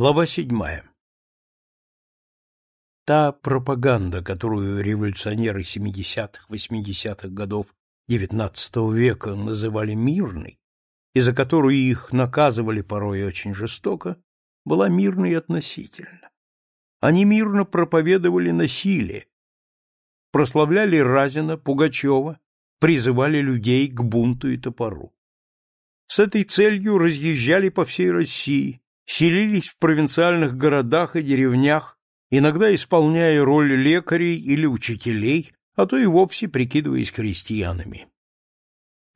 Глава седьмая. Та пропаганда, которую революционеры 70-х, 80-х годов XIX века называли мирной, и за которую их наказывали порой очень жестоко, была мирной относительно. Они мирно проповедовали насилие, прославляли Разина, Пугачева, призывали людей к бунту и топору. С этой целью разъезжали по всей России, селились в провинциальных городах и деревнях, иногда исполняя роль лекарей или учителей, а то и вовсе прикидываясь крестьянами.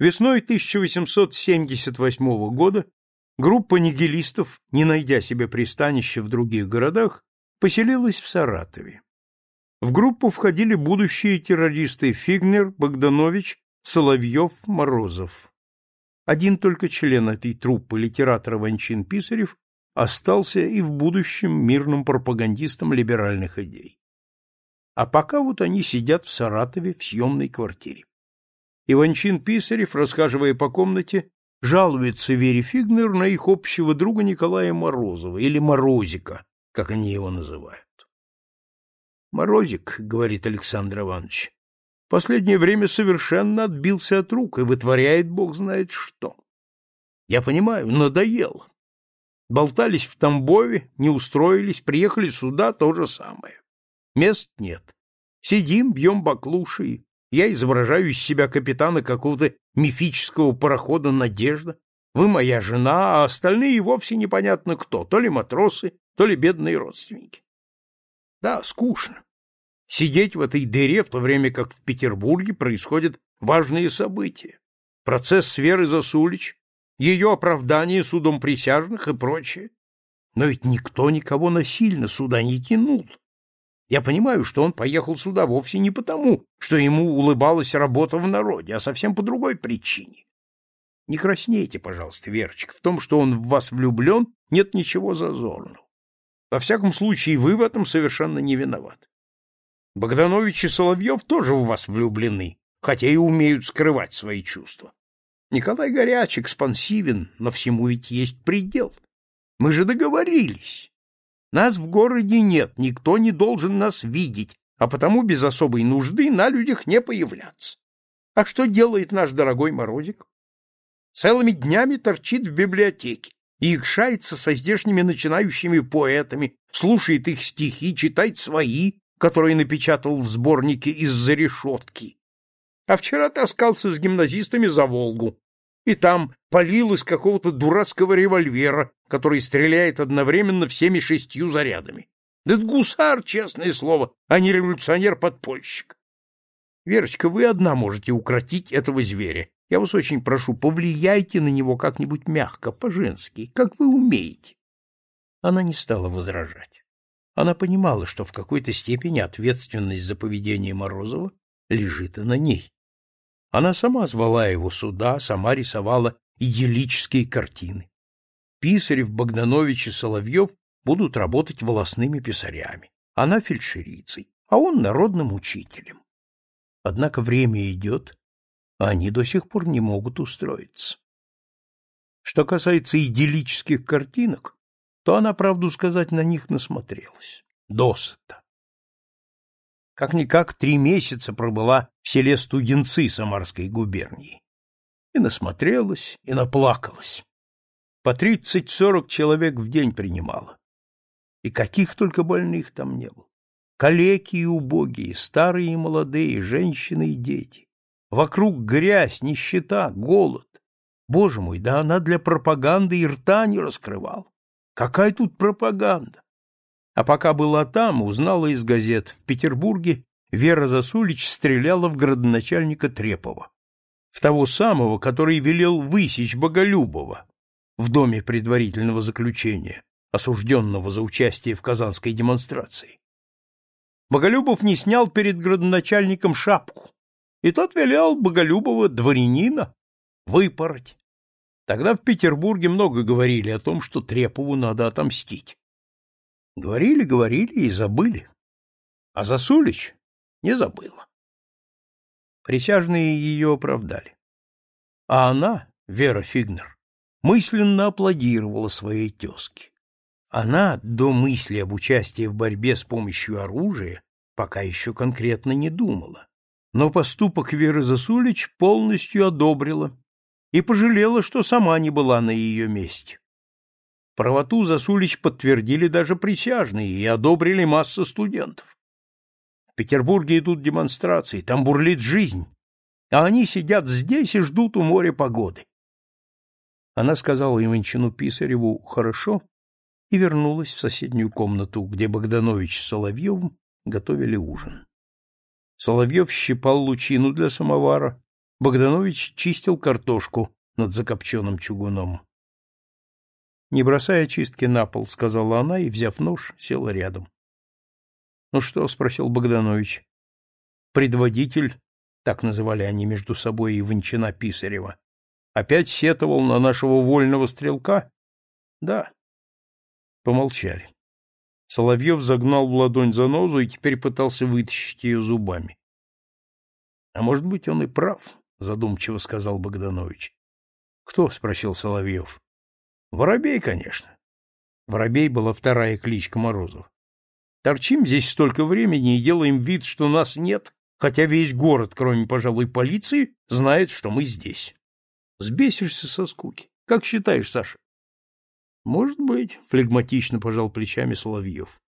Весной 1878 года группа нигилистов, не найдя себе пристанища в других городах, поселилась в Саратове. В группу входили будущие террористы Фигнер, Богданович, Соловьев, Морозов. Один только член этой труппы, литератор Ванчин Писарев, остался и в будущем мирным пропагандистом либеральных идей. А пока вот они сидят в Саратове в съемной квартире. Иванчин Писарев, расхаживая по комнате, жалуется Вере Фигнер на их общего друга Николая Морозова, или Морозика, как они его называют. «Морозик», — говорит Александр Иванович, — «последнее время совершенно отбился от рук и вытворяет бог знает что. Я понимаю, надоел, Болтались в Тамбове, не устроились, приехали сюда, то же самое. Мест нет. Сидим, бьем баклуши. Я изображаю из себя капитана какого-то мифического парохода «Надежда». Вы моя жена, а остальные вовсе непонятно кто, то ли матросы, то ли бедные родственники. Да, скучно. Сидеть в этой дыре, в то время как в Петербурге происходят важные события. Процесс Сверы Засулич, ее оправдание судом присяжных и прочее. Но ведь никто никого насильно сюда не тянул. Я понимаю, что он поехал сюда вовсе не потому, что ему улыбалась работа в народе, а совсем по другой причине. Не краснейте, пожалуйста, Верочка, в том, что он в вас влюблен, нет ничего зазорного. Во всяком случае, вы в этом совершенно не виноваты. Богданович и Соловьев тоже в вас влюблены, хотя и умеют скрывать свои чувства. Николай горяч, экспансивен, но всему ведь есть предел. Мы же договорились. Нас в городе нет, никто не должен нас видеть, а потому без особой нужды на людях не появляться. А что делает наш дорогой Морозик? Целыми днями торчит в библиотеке и икшается со здешними начинающими поэтами, слушает их стихи, читает свои, которые напечатал в сборнике из-за решетки. А вчера таскался с гимназистами за Волгу, и там полил из какого-то дурацкого револьвера, который стреляет одновременно всеми шестью зарядами. Да это гусар, честное слово, а не революционер-подпольщик. Верочка, вы одна можете укротить этого зверя. Я вас очень прошу, повлияйте на него как-нибудь мягко, по-женски, как вы умеете. Она не стала возражать. Она понимала, что в какой-то степени ответственность за поведение Морозова лежит и на ней. Она сама звала его сюда, сама рисовала идиллические картины. Писарев, Богданович и Соловьев будут работать волосными писарями, она фельдшерицей, а он народным учителем. Однако время идет, а они до сих пор не могут устроиться. Что касается идиллических картинок, то она, правду сказать, на них насмотрелась. Досыта. Как-никак три месяца пробыла в селе Студенцы Самарской губернии. И насмотрелась, и наплакалась. По тридцать-сорок человек в день принимала. И каких только больных там не было. Калеки и убогие, старые и молодые, женщины и дети. Вокруг грязь, нищета, голод. Боже мой, да она для пропаганды и рта не раскрывала. Какая тут пропаганда? А пока была там, узнала из газет, в Петербурге Вера Засулич стреляла в градоначальника Трепова, в того самого, который велел высечь Боголюбова в доме предварительного заключения, осужденного за участие в казанской демонстрации. Боголюбов не снял перед градоначальником шапку, и тот велел Боголюбова, дворянина, выпороть. Тогда в Петербурге много говорили о том, что Трепову надо отомстить. Говорили, говорили и забыли. А Засулич не забыла. Присяжные ее оправдали. А она, Вера Фигнер, мысленно аплодировала своей тезке. Она до мысли об участии в борьбе с помощью оружия пока еще конкретно не думала, но поступок Веры Засулич полностью одобрила и пожалела, что сама не была на ее месте. Правоту Засулич подтвердили даже присяжные и одобрили масса студентов. В Петербурге идут демонстрации, там бурлит жизнь, а они сидят здесь и ждут у моря погоды. Она сказала Иванчину Писареву «хорошо» и вернулась в соседнюю комнату, где Богданович с Соловьевым готовили ужин. Соловьев щипал лучину для самовара, Богданович чистил картошку над закопченным чугуном. Не бросая чистки на пол, сказала она и, взяв нож, села рядом. — Ну что? — спросил Богданович. Предводитель, так называли они между собой Иванчина Писарева, опять сетовал на нашего вольного стрелка? — Да. Помолчали. Соловьев загнал в ладонь занозу и теперь пытался вытащить ее зубами. — А может быть, он и прав, — задумчиво сказал Богданович. — Кто? — спросил Соловьев. Воробей, конечно. Воробей была вторая кличка Морозов. Торчим здесь столько времени и делаем вид, что нас нет, хотя весь город, кроме, пожалуй, полиции, знает, что мы здесь. Сбесишься со скуки. Как считаешь, Саша? Может быть, флегматично пожал плечами Соловьев.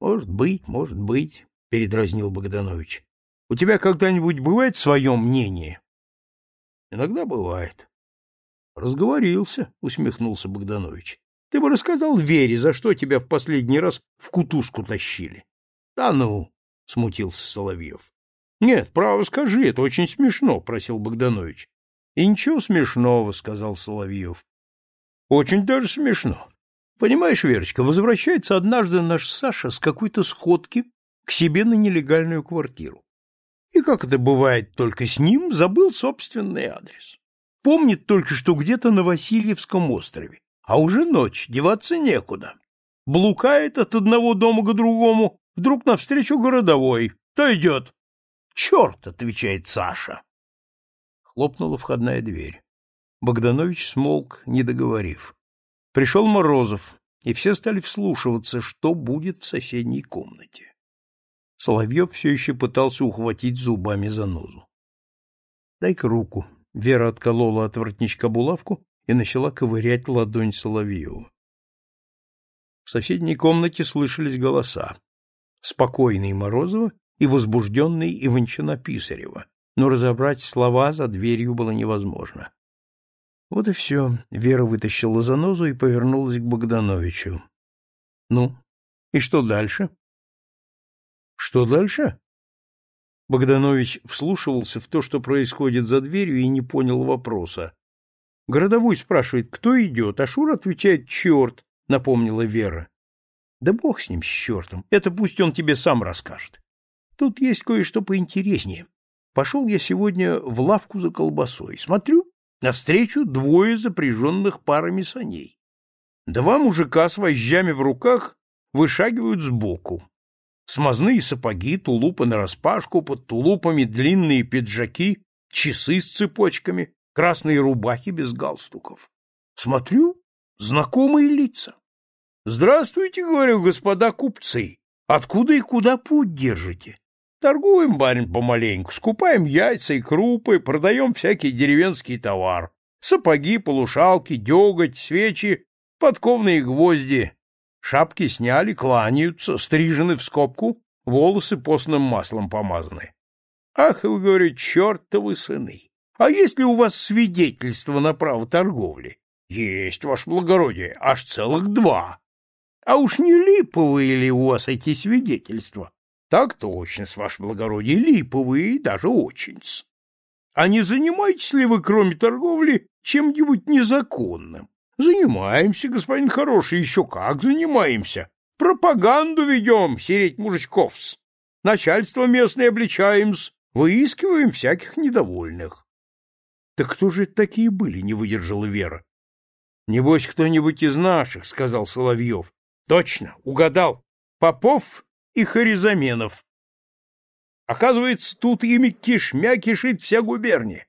Может быть, может быть, передразнил Богданович. У тебя когда-нибудь бывает свое мнение? Иногда бывает. Разговорился, усмехнулся Богданович. Ты бы рассказал Вере, за что тебя в последний раз в кутузку тащили. Да ну, смутился Соловьев. Нет, право скажи, это очень смешно, просил Богданович. И ничего смешного, сказал Соловьев. Очень даже смешно. Понимаешь, Верочка, возвращается однажды наш Саша с какой-то сходки к себе на нелегальную квартиру. И как это бывает только с ним, забыл собственный адрес. Помнит только, что где-то на Васильевском острове. А уже ночь, деваться некуда. Блукает от одного дома к другому, вдруг навстречу городовой. Кто идет? Черт, отвечает Саша. Хлопнула входная дверь. Богданович смолк, не договорив. Пришел Морозов, и все стали вслушиваться, что будет в соседней комнате. Соловьев все еще пытался ухватить зубами за нозу. — Дай-ка руку, Вера отколола от воротничка булавку и начала ковырять ладонь Соловьеву. В соседней комнате слышались голоса. Спокойный Морозова и возбужденный Иванчина-Писарева, но разобрать слова за дверью было невозможно. Вот и все. Вера вытащила занозу и повернулась к Богдановичу. — Ну, и что дальше? — Что дальше? Богданович вслушивался в то, что происходит за дверью, и не понял вопроса. Городовой спрашивает, кто идет, а Шура отвечает «черт», — напомнила Вера. Да бог с ним, с чертом, это пусть он тебе сам расскажет. Тут есть кое-что поинтереснее. Пошел я сегодня в лавку за колбасой. Смотрю, навстречу двое запряженных парами саней. Два мужика с вожжами в руках вышагивают сбоку смазные сапоги, тулупы нараспашку, под тулупами длинные пиджаки, часы с цепочками, красные рубахи без галстуков. Смотрю, знакомые лица. Здравствуйте, говорю, господа купцы. Откуда и куда путь держите? Торгуем, барин, помаленьку, скупаем яйца и крупы, продаем всякий деревенский товар. Сапоги, полушалки, деготь, свечи, подковные гвозди. Шапки сняли, кланяются, стрижены в скобку, волосы постным маслом помазаны. Ах, вы, говорю, чертовы сыны! А есть ли у вас свидетельство на право торговли? Есть, ваше благородие, аж целых два. А уж не липовые ли у вас эти свидетельства? Так точно, с ваше благородие, липовые, даже очень -с. А не занимаетесь ли вы, кроме торговли, чем-нибудь незаконным? Занимаемся, господин хороший, еще как занимаемся. Пропаганду ведем, сереть мужичков-с. Начальство местное обличаем-с, выискиваем всяких недовольных. — Так кто же такие были, — не выдержала Вера. — Небось, кто-нибудь из наших, — сказал Соловьев. — Точно, угадал. Попов и Харизаменов. Оказывается, тут ими кишмя кишит вся губерния.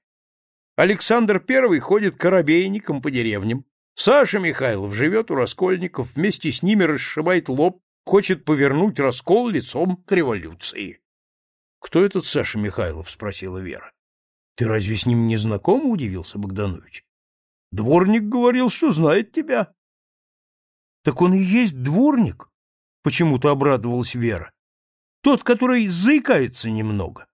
Александр Первый ходит коробейником по деревням, Саша Михайлов живет у Раскольников, вместе с ними расшибает лоб, хочет повернуть Раскол лицом к революции. — Кто этот Саша Михайлов? — спросила Вера. — Ты разве с ним не знаком? — удивился Богданович. — Дворник говорил, что знает тебя. — Так он и есть дворник? — почему-то обрадовалась Вера. — Тот, который заикается немного.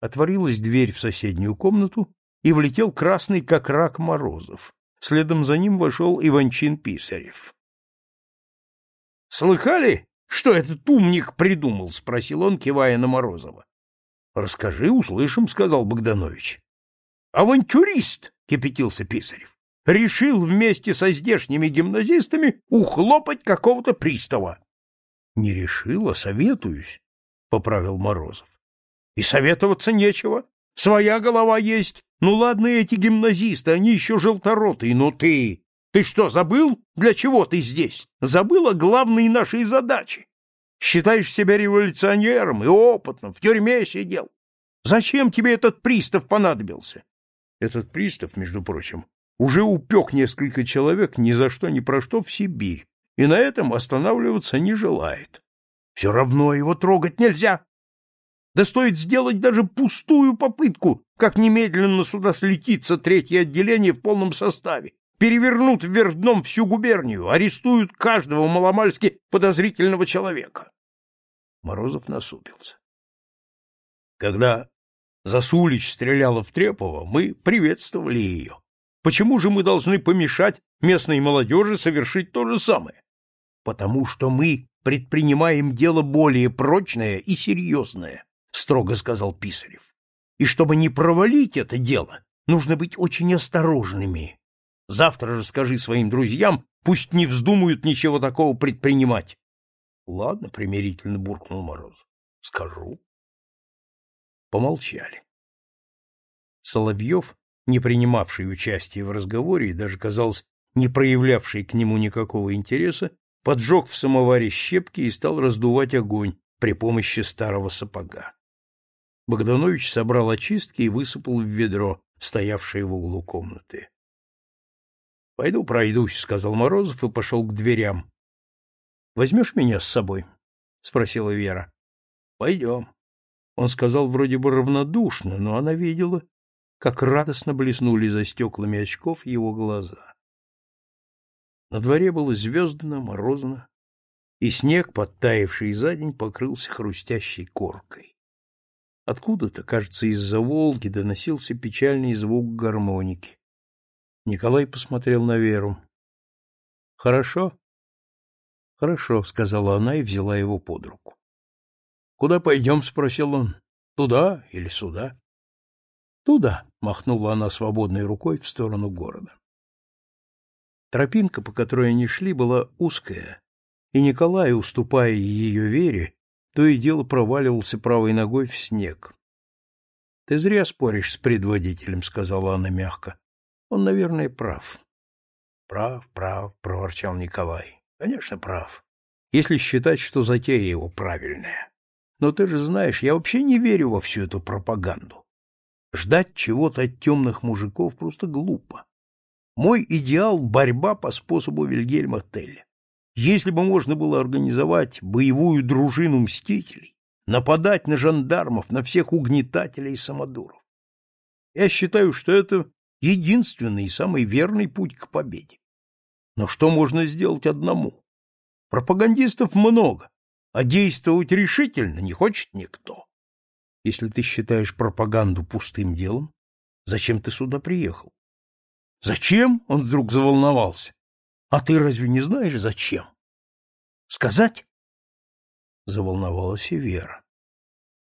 Отворилась дверь в соседнюю комнату, и влетел красный, как рак Морозов. Следом за ним вошел Иванчин Писарев. — Слыхали, что этот умник придумал? — спросил он, кивая на Морозова. — Расскажи, услышим, — сказал Богданович. — Авантюрист! — кипятился Писарев. — Решил вместе со здешними гимназистами ухлопать какого-то пристава. — Не решил, а советуюсь, — поправил Морозов. — И советоваться нечего. Своя голова есть. Ну ладно эти гимназисты, они еще желторотые, но ты... Ты что, забыл, для чего ты здесь? Забыл о главной нашей задаче. Считаешь себя революционером и опытным, в тюрьме сидел. Зачем тебе этот пристав понадобился? Этот пристав, между прочим, уже упек несколько человек ни за что ни про что в Сибирь, и на этом останавливаться не желает. Все равно его трогать нельзя. Да стоит сделать даже пустую попытку, как немедленно сюда слетится третье отделение в полном составе. Перевернут вверх дном всю губернию, арестуют каждого маломальски подозрительного человека. Морозов насупился. Когда Засулич стреляла в Трепова, мы приветствовали ее. Почему же мы должны помешать местной молодежи совершить то же самое? Потому что мы предпринимаем дело более прочное и серьезное, — строго сказал Писарев. И чтобы не провалить это дело, нужно быть очень осторожными. Завтра же скажи своим друзьям, пусть не вздумают ничего такого предпринимать. — Ладно, — примирительно буркнул Мороз. — Скажу. Помолчали. Соловьев, не принимавший участия в разговоре и даже, казалось, не проявлявший к нему никакого интереса, поджег в самоваре щепки и стал раздувать огонь при помощи старого сапога. Богданович собрал очистки и высыпал в ведро, стоявшее в углу комнаты. — Пойду пройдусь, — сказал Морозов и пошел к дверям. — Возьмешь меня с собой? — спросила Вера. — Пойдем. Он сказал вроде бы равнодушно, но она видела, как радостно блеснули за стеклами очков его глаза. На дворе было звездно, морозно, и снег, подтаявший за день, покрылся хрустящей коркой. Откуда-то, кажется, из-за Волги доносился печальный звук гармоники. Николай посмотрел на Веру. — Хорошо? — Хорошо, — сказала она и взяла его под руку. — Куда пойдем? — спросил он. — Туда или сюда? — Туда, — махнула она свободной рукой в сторону города. Тропинка, по которой они шли, была узкая, и Николай, уступая ее Вере, то и дело проваливался правой ногой в снег. — Ты зря споришь с предводителем, — сказала она мягко. — Он, наверное, прав. — Прав, прав, — проворчал Николай. — Конечно, прав. Если считать, что затея его правильная. Но ты же знаешь, я вообще не верю во всю эту пропаганду. Ждать чего-то от темных мужиков просто глупо. Мой идеал — борьба по способу Вильгельма Телля. Если бы можно было организовать боевую дружину мстителей, нападать на жандармов, на всех угнетателей и самодуров. Я считаю, что это единственный и самый верный путь к победе. Но что можно сделать одному? Пропагандистов много, а действовать решительно не хочет никто. Если ты считаешь пропаганду пустым делом, зачем ты сюда приехал? Зачем? Он вдруг заволновался. А ты разве не знаешь, зачем? Сказать? Заволновалась и Вера.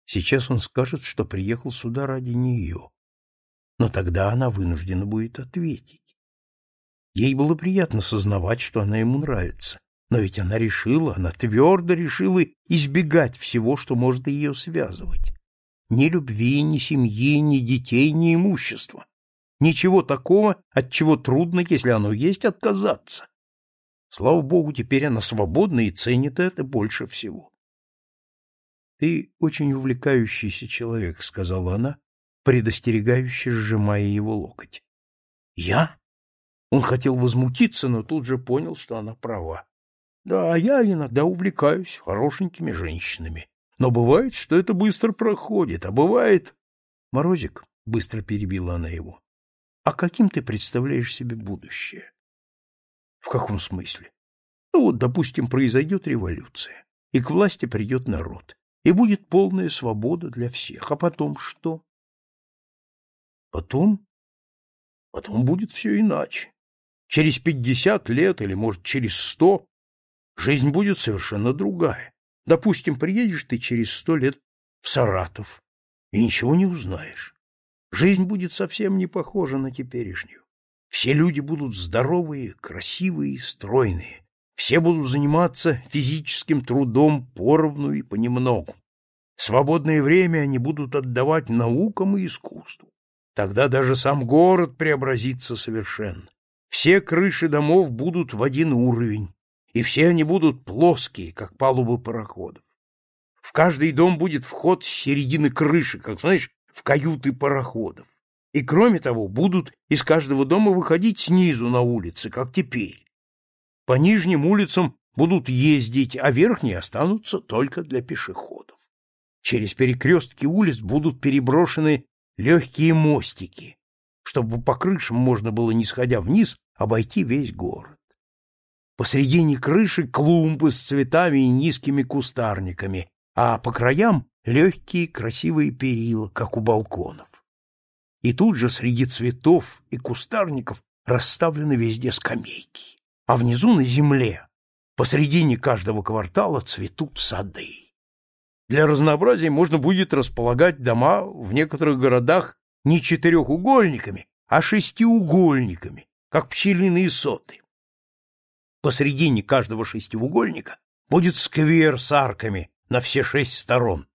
Сейчас он скажет, что приехал сюда ради нее. Но тогда она вынуждена будет ответить. Ей было приятно сознавать, что она ему нравится. Но ведь она решила, она твердо решила избегать всего, что может ее связывать. Ни любви, ни семьи, ни детей, ни имущества. Ничего такого, от чего трудно, если оно есть, отказаться. Слава богу, теперь она свободна и ценит это больше всего. — Ты очень увлекающийся человек, — сказала она, предостерегающе сжимая его локоть. — Я? Он хотел возмутиться, но тут же понял, что она права. Да, я иногда увлекаюсь хорошенькими женщинами. Но бывает, что это быстро проходит, а бывает... Морозик, — быстро перебила она его, — а каким ты представляешь себе будущее? В каком смысле? Ну вот, допустим, произойдет революция, и к власти придет народ, и будет полная свобода для всех. А потом что? Потом? Потом будет все иначе. Через пятьдесят лет или, может, через сто жизнь будет совершенно другая. Допустим, приедешь ты через сто лет в Саратов и ничего не узнаешь. Жизнь будет совсем не похожа на теперешнюю. Все люди будут здоровые, красивые, стройные. Все будут заниматься физическим трудом поровну и понемногу. Свободное время они будут отдавать наукам и искусству. Тогда даже сам город преобразится совершенно. Все крыши домов будут в один уровень, и все они будут плоские, как палубы пароходов. В каждый дом будет вход с середины крыши, как, знаешь, в каюты пароходов. И, кроме того, будут из каждого дома выходить снизу на улицы, как теперь. По нижним улицам будут ездить, а верхние останутся только для пешеходов. Через перекрестки улиц будут переброшены легкие мостики, чтобы по крышам можно было, не сходя вниз, обойти весь город. Посредине крыши клумбы с цветами и низкими кустарниками, а по краям легкие красивые перила, как у балконов. И тут же среди цветов и кустарников расставлены везде скамейки, а внизу на земле, посредине каждого квартала цветут сады. Для разнообразия можно будет располагать дома в некоторых городах не четырехугольниками, а шестиугольниками, как пчелиные соты. Посредине каждого шестиугольника будет сквер с арками на все шесть сторон.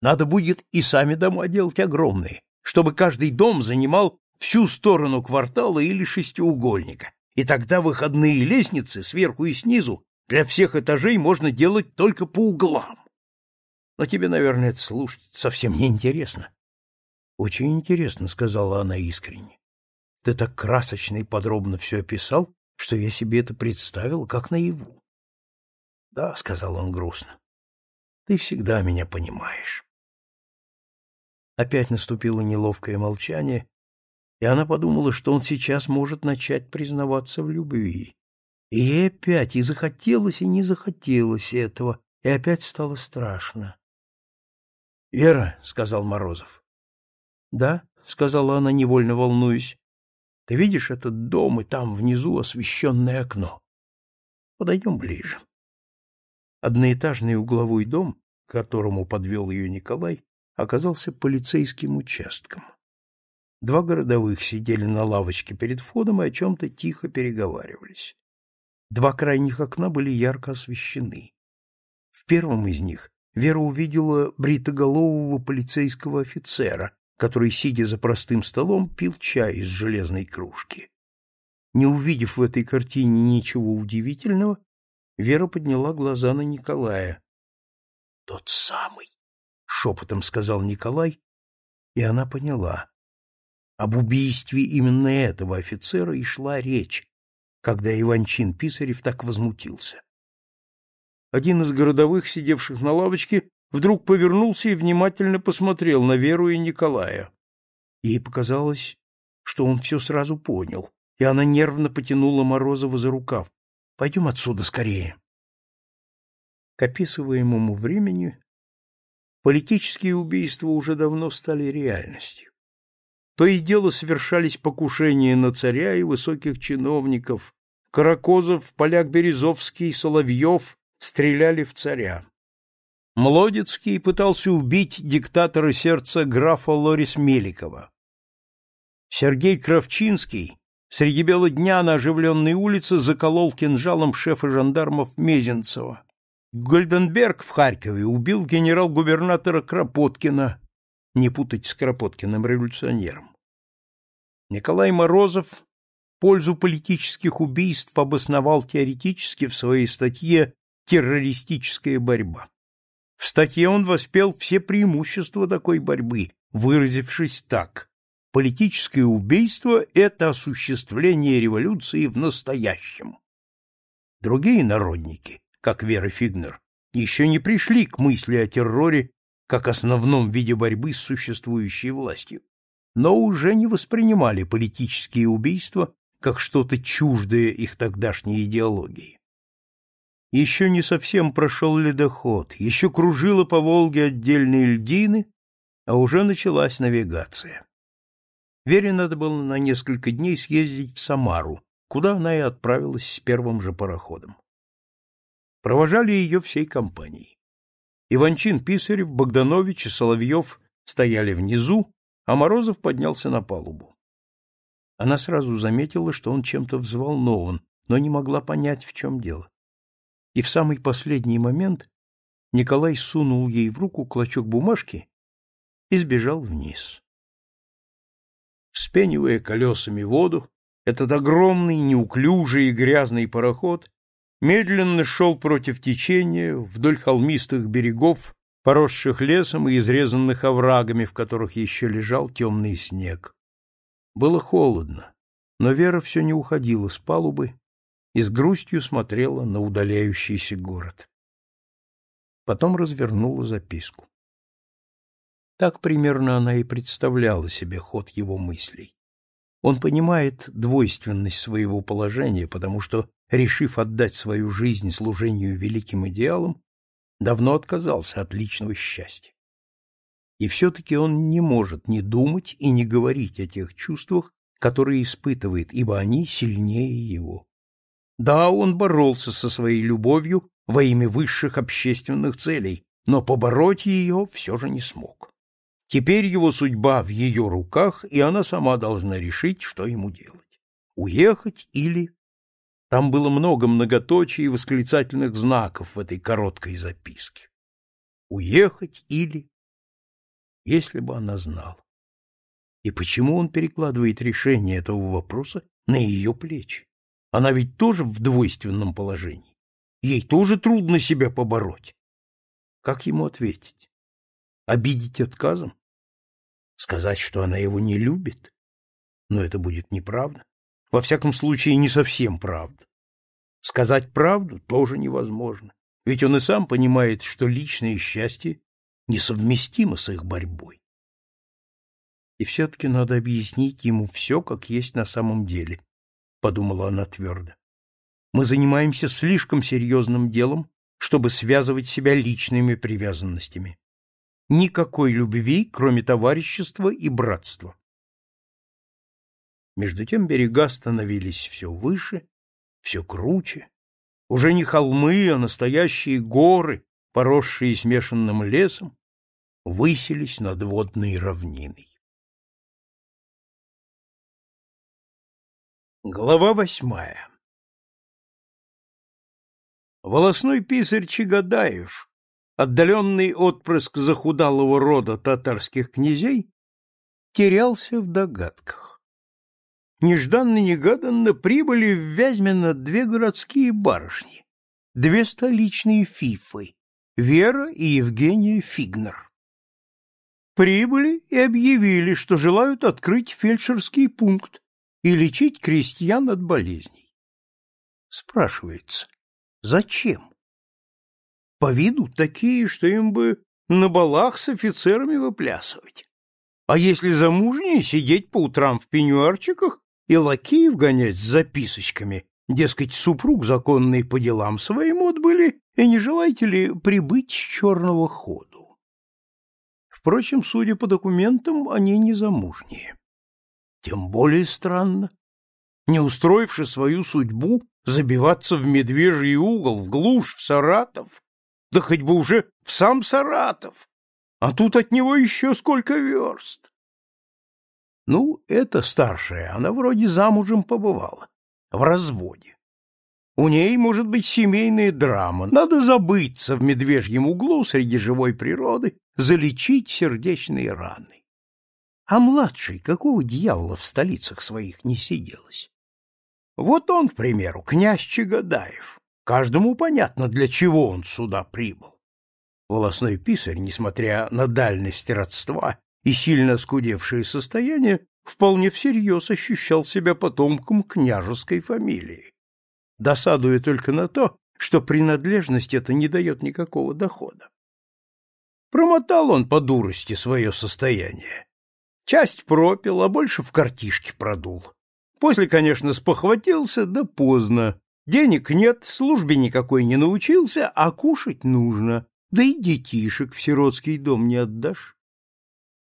Надо будет и сами дома делать огромные, чтобы каждый дом занимал всю сторону квартала или шестиугольника, и тогда выходные лестницы сверху и снизу для всех этажей можно делать только по углам. Но тебе, наверное, это слушать совсем не интересно. Очень интересно, сказала она искренне. Ты так красочно и подробно все описал, что я себе это представил, как наяву. Да, сказал он грустно. Ты всегда меня понимаешь. Опять наступило неловкое молчание, и она подумала, что он сейчас может начать признаваться в любви. И ей опять и захотелось, и не захотелось этого, и опять стало страшно. — Вера, — сказал Морозов. — Да, — сказала она, невольно волнуясь. — Ты видишь этот дом и там внизу освещенное окно? Подойдем ближе. Одноэтажный угловой дом, к которому подвел ее Николай, оказался полицейским участком. Два городовых сидели на лавочке перед входом и о чем-то тихо переговаривались. Два крайних окна были ярко освещены. В первом из них Вера увидела бритоголового полицейского офицера, который, сидя за простым столом, пил чай из железной кружки. Не увидев в этой картине ничего удивительного, Вера подняла глаза на Николая. — Тот самый, — шепотом сказал Николай, и она поняла. Об убийстве именно этого офицера и шла речь, когда Иванчин Писарев так возмутился. Один из городовых, сидевших на лавочке, вдруг повернулся и внимательно посмотрел на Веру и Николая. Ей показалось, что он все сразу понял, и она нервно потянула Морозова за рукав. — Пойдем отсюда скорее. К описываемому времени политические убийства уже давно стали реальностью. То и дело совершались покушения на царя и высоких чиновников, Каракозов, Поляк-Березовский, Соловьев стреляли в царя. Млодецкий пытался убить диктатора сердца графа Лорис Меликова. Сергей Кравчинский среди бела дня на оживленной улице заколол кинжалом шефа жандармов Мезенцева. Гольденберг в Харькове убил генерал-губернатора Кропоткина, не путать с Кропоткиным революционером. Николай Морозов пользу политических убийств обосновал теоретически в своей статье террористическая борьба. В статье он воспел все преимущества такой борьбы, выразившись так. политическое убийство – это осуществление революции в настоящем. Другие народники, как Вера Фигнер, еще не пришли к мысли о терроре как основном виде борьбы с существующей властью, но уже не воспринимали политические убийства как что-то чуждое их тогдашней идеологии. Еще не совсем прошел ледоход, еще кружила по Волге отдельные льдины, а уже началась навигация. Вере надо было на несколько дней съездить в Самару, куда она и отправилась с первым же пароходом. Провожали ее всей компанией. Иванчин Писарев, Богданович и Соловьев стояли внизу, а Морозов поднялся на палубу. Она сразу заметила, что он чем-то взволнован, но не могла понять, в чем дело. И в самый последний момент Николай сунул ей в руку клочок бумажки и сбежал вниз. Вспенивая колесами воду, этот огромный, неуклюжий и грязный пароход медленно шел против течения вдоль холмистых берегов, поросших лесом и изрезанных оврагами, в которых еще лежал темный снег. Было холодно, но Вера все не уходила с палубы и с грустью смотрела на удаляющийся город. Потом развернула записку. Так примерно она и представляла себе ход его мыслей. Он понимает двойственность своего положения, потому что, решив отдать свою жизнь служению великим идеалам, давно отказался от личного счастья. И все-таки он не может не думать и не говорить о тех чувствах, которые испытывает, ибо они сильнее его. Да, он боролся со своей любовью во имя высших общественных целей, но побороть ее все же не смог. Теперь его судьба в ее руках, и она сама должна решить, что ему делать. Уехать или... Там было много многоточий и восклицательных знаков в этой короткой записке. Уехать или... Если бы она знала. И почему он перекладывает решение этого вопроса на ее плечи? Она ведь тоже в двойственном положении. Ей тоже трудно себя побороть. Как ему ответить? Обидеть отказом? Сказать, что она его не любит? Но это будет неправда. Во всяком случае, не совсем правда. Сказать правду тоже невозможно, ведь он и сам понимает, что личное счастье несовместимо с их борьбой. И все-таки надо объяснить ему все, как есть на самом деле, — подумала она твердо. Мы занимаемся слишком серьезным делом, чтобы связывать себя личными привязанностями. Никакой любви, кроме товарищества и братства. Между тем берега становились все выше, все круче. Уже не холмы, а настоящие горы, поросшие смешанным лесом, высились над водной равниной. Глава восьмая Волосной писарь Чагадаев, отдаленный отпрыск захудалого рода татарских князей, терялся в догадках. Нежданно-негаданно прибыли в Вязьмино две городские барышни, две столичные фифы, Вера и Евгения Фигнер. Прибыли и объявили, что желают открыть фельдшерский пункт и лечить крестьян от болезней. Спрашивается, зачем? По виду такие, что им бы на балах с офицерами выплясывать. А если замужние, сидеть по утрам в пеньюарчиках и лакеев гонять с записочками, дескать, супруг законный по делам своим отбыли, и не желаете ли прибыть с черного ходу? Впрочем, судя по документам, они не замужние. Тем более странно. Не устроивши свою судьбу, забиваться в медвежий угол, в глушь, в Саратов, да хоть бы уже в сам Саратов, а тут от него еще сколько верст. Ну, это старшая, она вроде замужем побывала, в разводе. У ней может быть семейная драма, надо забыться в медвежьем углу среди живой природы, залечить сердечные раны. А младший какого дьявола в столицах своих не сиделось? Вот он, к примеру, князь Чагадаев. Каждому понятно, для чего он сюда прибыл. Волосной писарь, несмотря на дальность родства и сильно скудевшее состояние, вполне всерьез ощущал себя потомком княжеской фамилии, досадуя только на то, что принадлежность эта не дает никакого дохода. Промотал он по дурости свое состояние. Часть пропил, а больше в картишке продул. После, конечно, спохватился, да поздно. Денег нет, службе никакой не научился, а кушать нужно. Да и детишек в сиротский дом не отдашь.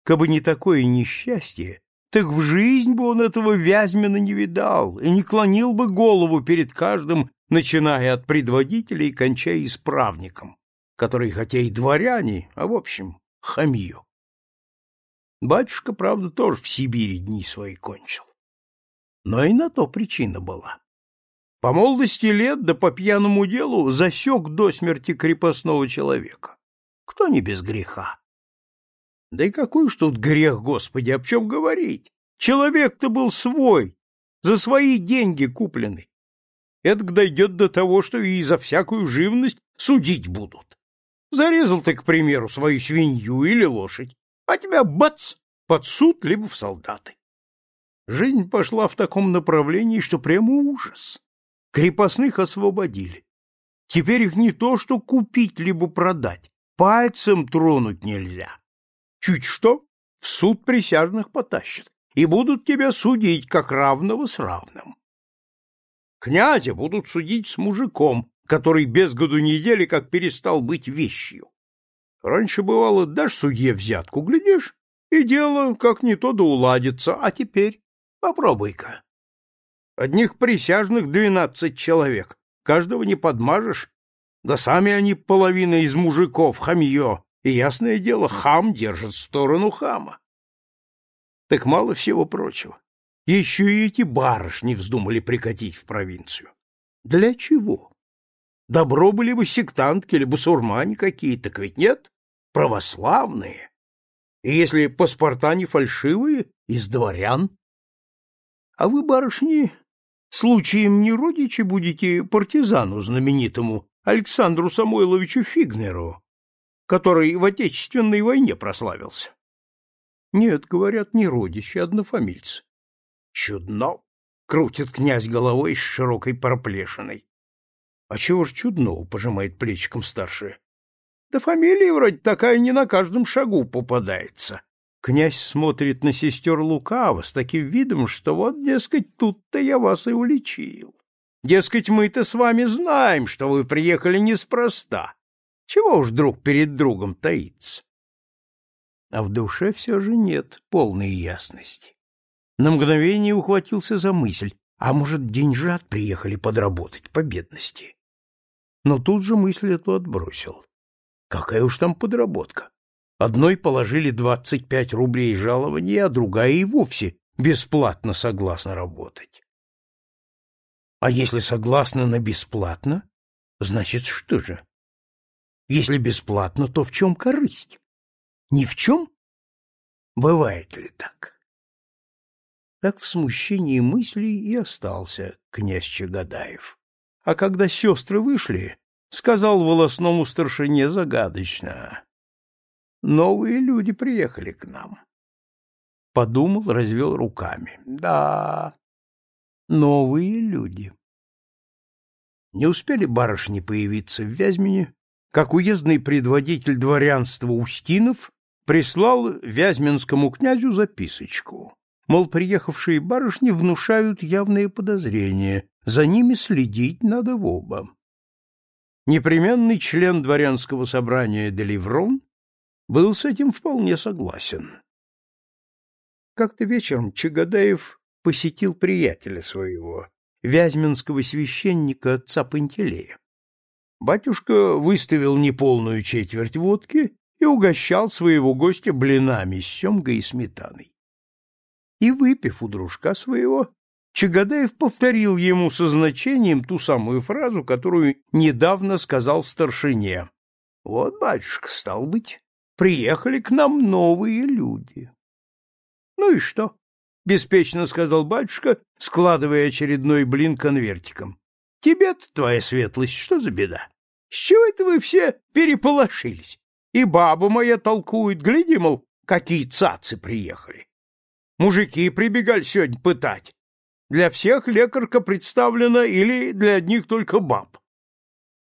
Кабы не такое несчастье, так в жизнь бы он этого Вязьмина не видал и не клонил бы голову перед каждым, начиная от предводителя и кончая исправником, который хотя и дворяне, а в общем хамью. Батюшка, правда, тоже в Сибири дни свои кончил. Но и на то причина была. По молодости лет да по пьяному делу засек до смерти крепостного человека. Кто не без греха? Да и какой уж тут грех, Господи, об чем говорить? Человек-то был свой, за свои деньги купленный. Это дойдет до того, что и за всякую живность судить будут. Зарезал ты, к примеру, свою свинью или лошадь, а тебя бац под суд либо в солдаты. Жизнь пошла в таком направлении, что прямо ужас. Крепостных освободили. Теперь их не то, что купить либо продать, пальцем тронуть нельзя. Чуть что, в суд присяжных потащат, и будут тебя судить как равного с равным. Князя будут судить с мужиком, который без году недели как перестал быть вещью. Раньше бывало, дашь судье взятку, глядишь, и дело как не то да уладится, а теперь попробуй-ка. Одних присяжных двенадцать человек, каждого не подмажешь, да сами они половина из мужиков, хамье, и, ясное дело, хам держит сторону хама. Так мало всего прочего. Еще и эти барышни вздумали прикатить в провинцию. Для чего? Добро были бы сектантки или басурмане какие-то, ведь нет? Православные. И если паспорта не фальшивые, из дворян. А вы, барышни, случаем не родичи будете партизану знаменитому Александру Самойловичу Фигнеру, который в Отечественной войне прославился? Нет, говорят, не родичи, а однофамильцы. Чудно, крутит князь головой с широкой проплешиной. А чего ж чудно, пожимает плечиком старшая. Да фамилия вроде такая не на каждом шагу попадается. Князь смотрит на сестер лукаво, с таким видом, что вот, дескать, тут-то я вас и уличил. Дескать, мы-то с вами знаем, что вы приехали неспроста. Чего уж друг перед другом таится? А в душе все же нет полной ясности. На мгновение ухватился за мысль, а может, деньжат приехали подработать по бедности. Но тут же мысль эту отбросил. Какая уж там подработка. Одной положили двадцать пять рублей жалования, а другая и вовсе бесплатно согласна работать. А если согласна на бесплатно, значит, что же? Если бесплатно, то в чем корысть? Ни в чем? Бывает ли так? Так в смущении мыслей и остался князь Чагадаев. А когда сестры вышли, сказал волосному старшине загадочно. Новые люди приехали к нам. Подумал, развел руками. Да, новые люди. Не успели барышни появиться в Вязьмине, как уездный предводитель дворянства Устинов прислал Вязьминскому князю записочку. Мол, приехавшие барышни внушают явные подозрения, за ними следить надо в оба. Непременный член дворянского собрания Деливрон был с этим вполне согласен. Как-то вечером Чагадаев посетил приятеля своего, вязьминского священника отца Пантелея. Батюшка выставил неполную четверть водки и угощал своего гостя блинами с семгой и сметаной. И, выпив у дружка своего, Чагадаев повторил ему со значением ту самую фразу, которую недавно сказал старшине. — Вот, батюшка, стал быть, приехали к нам новые люди. — Ну и что? — беспечно сказал батюшка, складывая очередной блин конвертиком. Тебе-то, твоя светлость, что за беда? С чего это вы все переполошились? И баба моя толкует, гляди, мол, какие цацы приехали. Мужики прибегали сегодня пытать. Для всех лекарка представлена или для одних только баб?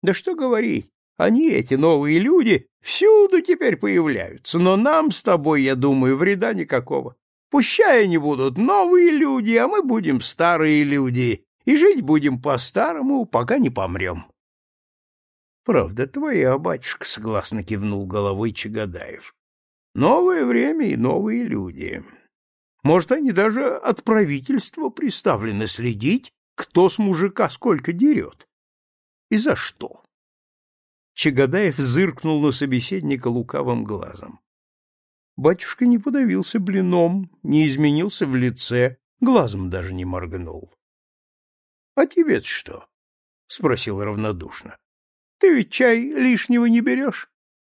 Да что говорить, они, эти новые люди, всюду теперь появляются, но нам с тобой, я думаю, вреда никакого. Пущай они будут новые люди, а мы будем старые люди, и жить будем по-старому, пока не помрем. — Правда твоя, батюшка, — согласно кивнул головой Чагадаев. — Новое время и новые люди. Может, они даже от правительства приставлены следить, кто с мужика сколько дерет. И за что? Чагадаев зыркнул на собеседника лукавым глазом. Батюшка не подавился блином, не изменился в лице, глазом даже не моргнул. — А тебе что? — спросил равнодушно. — Ты ведь чай лишнего не берешь?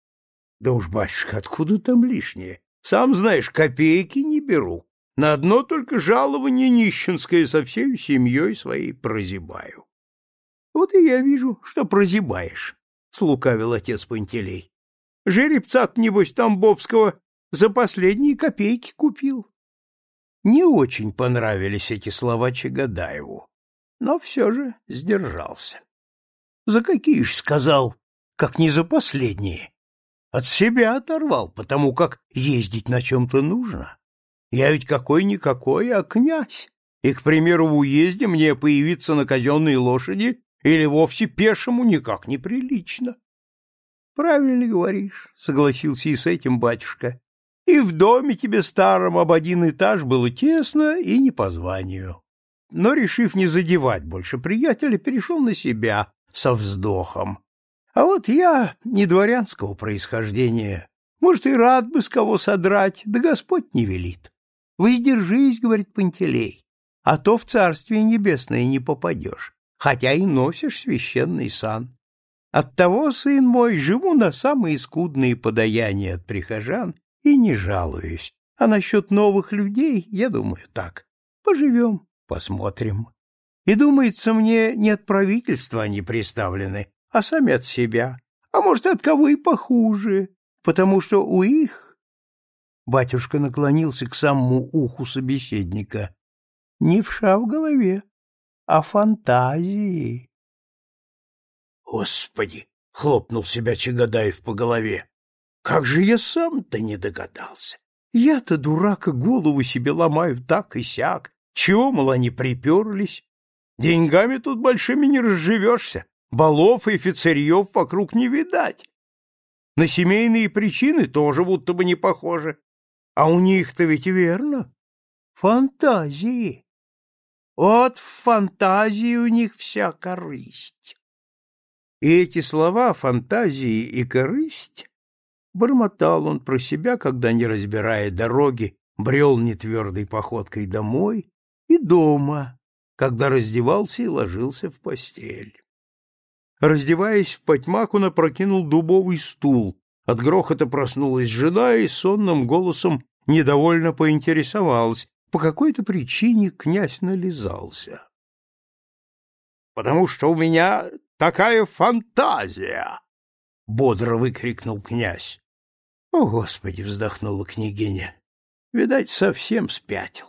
— Да уж, батюшка, откуда там лишнее? Сам знаешь, копейки не беру. На одно только жалование нищенское со всей семьей своей прозябаю. — Вот и я вижу, что прозябаешь, — слукавил отец Пантелей. — Жеребца небось, Тамбовского за последние копейки купил. Не очень понравились эти слова Чагадаеву но все же сдержался. — За какие ж, — сказал, — как не за последние. От себя оторвал, потому как ездить на чем-то нужно. Я ведь какой-никакой, а князь. И, к примеру, в уезде мне появиться на казенной лошади или вовсе пешему никак неприлично. — Правильно говоришь, — согласился и с этим батюшка. И в доме тебе старом об один этаж было тесно и не по званию но, решив не задевать больше приятеля, перешел на себя со вздохом. А вот я не дворянского происхождения. Может, и рад бы с кого содрать, да Господь не велит. Воздержись, — говорит Пантелей, — а то в Царствие Небесное не попадешь, хотя и носишь священный сан. Оттого, сын мой, живу на самые скудные подаяния от прихожан и не жалуюсь. А насчет новых людей, я думаю так, поживем. Посмотрим. И думается мне, не от правительства они приставлены, а сами от себя, а может, от кого и похуже, потому что у их... Батюшка наклонился к самому уху собеседника. Не вша в голове, а фантазии. Господи! — хлопнул себя Чагадаев по голове. — Как же я сам-то не догадался! Я-то, дурак, голову себе ломаю так и сяк, чего, мол, они приперлись? Деньгами тут большими не разживешься, балов и офицерьев вокруг не видать. На семейные причины тоже будто бы не похожи. А у них-то ведь верно. Фантазии. Вот в фантазии у них вся корысть. И эти слова «фантазии» и «корысть» бормотал он про себя, когда, не разбирая дороги, брел нетвердой походкой домой, и дома, когда раздевался и ложился в постель. Раздеваясь в потьмак, он опрокинул дубовый стул. От грохота проснулась жена и сонным голосом недовольно поинтересовалась, по какой-то причине князь нализался. — Потому что у меня такая фантазия! — бодро выкрикнул князь. — О, Господи! — вздохнула княгиня. — Видать, совсем спятил.